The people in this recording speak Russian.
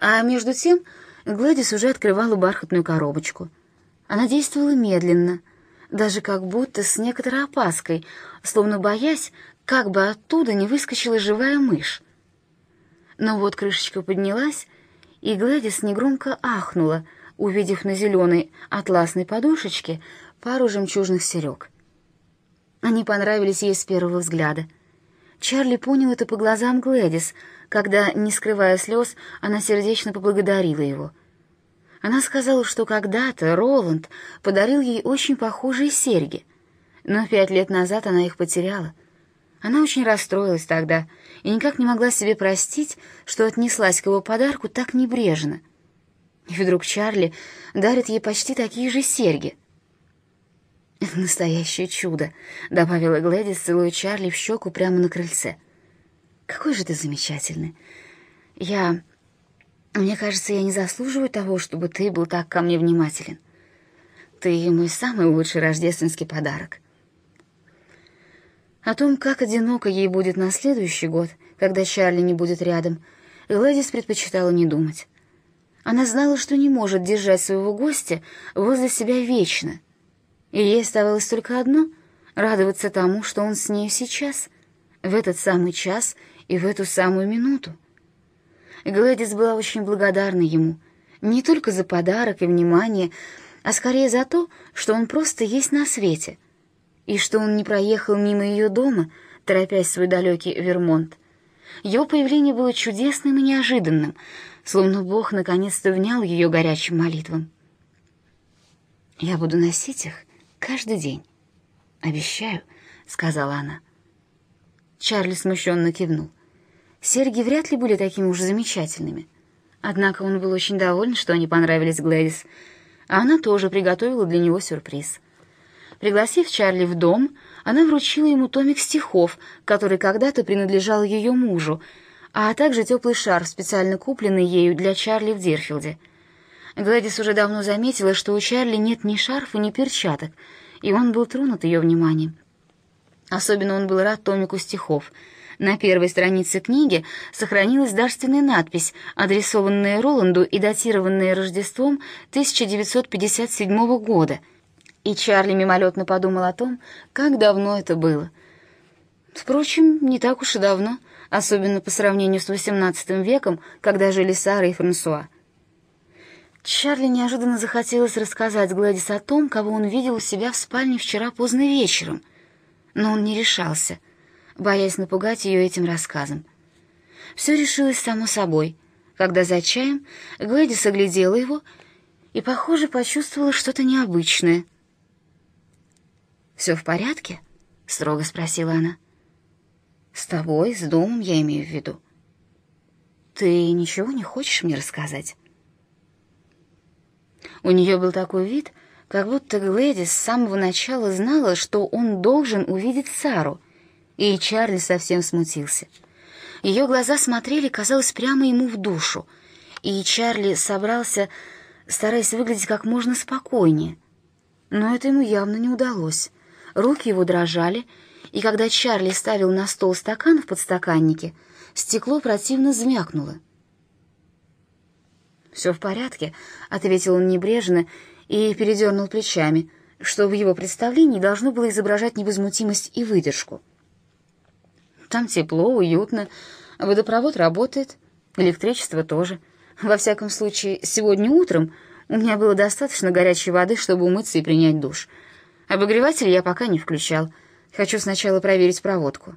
А между тем Гладис уже открывала бархатную коробочку. Она действовала медленно, даже как будто с некоторой опаской, словно боясь, как бы оттуда не выскочила живая мышь. Но вот крышечка поднялась, и Глэдис негромко ахнула, увидев на зеленой атласной подушечке пару жемчужных серег. Они понравились ей с первого взгляда. Чарли понял это по глазам Глэдис, когда, не скрывая слез, она сердечно поблагодарила его. Она сказала, что когда-то Роланд подарил ей очень похожие серьги, но пять лет назад она их потеряла. Она очень расстроилась тогда и никак не могла себе простить, что отнеслась к его подарку так небрежно. И вдруг Чарли дарит ей почти такие же серьги. «Это настоящее чудо», — добавила Глэдис, целуя Чарли в щеку прямо на крыльце. «Какой же ты замечательный! Я... Мне кажется, я не заслуживаю того, чтобы ты был так ко мне внимателен. Ты мой самый лучший рождественский подарок». О том, как одиноко ей будет на следующий год, когда Чарли не будет рядом, Глэдис предпочитала не думать. Она знала, что не может держать своего гостя возле себя вечно, и ей оставалось только одно — радоваться тому, что он с ней сейчас, в этот самый час и в эту самую минуту. Глэдис была очень благодарна ему, не только за подарок и внимание, а скорее за то, что он просто есть на свете — и что он не проехал мимо ее дома, торопясь в свой далекий Вермонт. Его появление было чудесным и неожиданным, словно Бог наконец-то внял ее горячим молитвам. «Я буду носить их каждый день. Обещаю», — сказала она. Чарли смущенно кивнул. Серьги вряд ли были такими уж замечательными. Однако он был очень доволен, что они понравились Глэдис, а она тоже приготовила для него сюрприз — Пригласив Чарли в дом, она вручила ему томик стихов, который когда-то принадлежал ее мужу, а также теплый шарф, специально купленный ею для Чарли в Дирфилде. Гладис уже давно заметила, что у Чарли нет ни шарфа, ни перчаток, и он был тронут ее вниманием. Особенно он был рад томику стихов. На первой странице книги сохранилась дарственная надпись, адресованная Роланду и датированная Рождеством 1957 года — и Чарли мимолетно подумал о том, как давно это было. Впрочем, не так уж и давно, особенно по сравнению с XVIII веком, когда жили Сара и Франсуа. Чарли неожиданно захотелось рассказать Гладис о том, кого он видел у себя в спальне вчера поздно вечером, но он не решался, боясь напугать ее этим рассказом. Все решилось само собой, когда за чаем Гладис оглядела его и, похоже, почувствовала что-то необычное — «Все в порядке?» — строго спросила она. «С тобой, с домом, я имею в виду. Ты ничего не хочешь мне рассказать?» У нее был такой вид, как будто Глэдис с самого начала знала, что он должен увидеть Сару, и Чарли совсем смутился. Ее глаза смотрели, казалось, прямо ему в душу, и Чарли собрался, стараясь выглядеть как можно спокойнее. Но это ему явно не удалось. Руки его дрожали, и когда Чарли ставил на стол стакан в подстаканнике, стекло противно звякнуло. «Все в порядке», — ответил он небрежно и передернул плечами, что в его представлении должно было изображать невозмутимость и выдержку. «Там тепло, уютно, водопровод работает, электричество тоже. Во всяком случае, сегодня утром у меня было достаточно горячей воды, чтобы умыться и принять душ». Обогреватель я пока не включал. Хочу сначала проверить проводку.